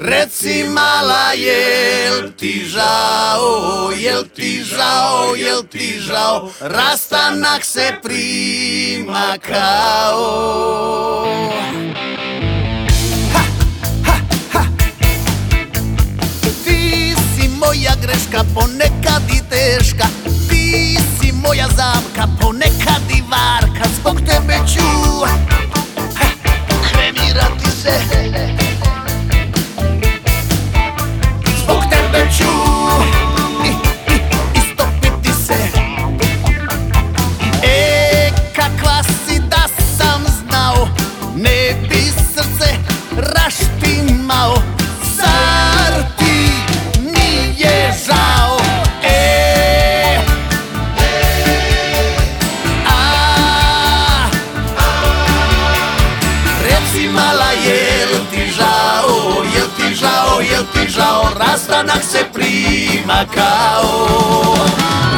Reci mala jel ti žao, jel ti žao, jel ti žao, rastanak se prima kao. Ti si moja greška, ponekad i teška, ti si moja zamka, ponekad i varka, zbog tebe ću kremirati se. Žao, jel ti žao Rastanak se prima kao.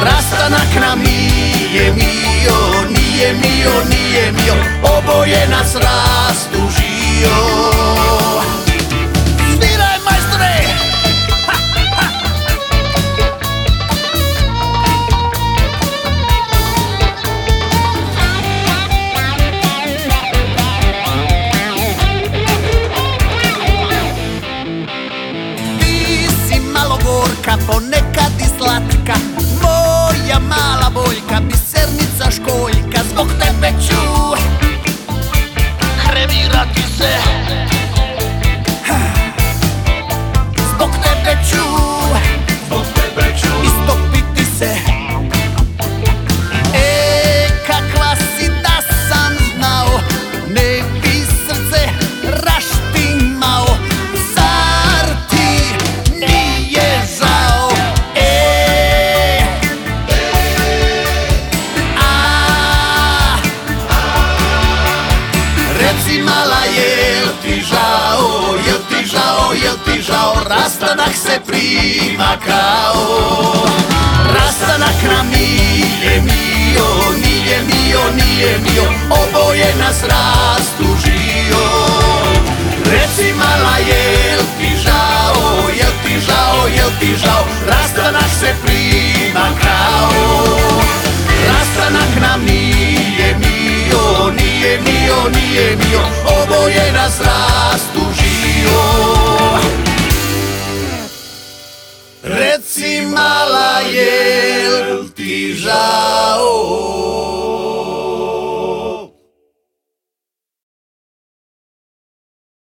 Rastanak nam nije mio, nije mio, nije mio. Oboje nas rastužio japonés. Reci mala jel ti žao, jel ti žao, jel ti žao? Rastanak se prima kao. Rastanak nam nije mio, nije mio, nije mio Oboje nas rastužio. Reci mala jel ti žao, jel ti žao, jel ti žao? Rastanak se prima je bio Oboje nas rastužio Reci mala jel ti žao?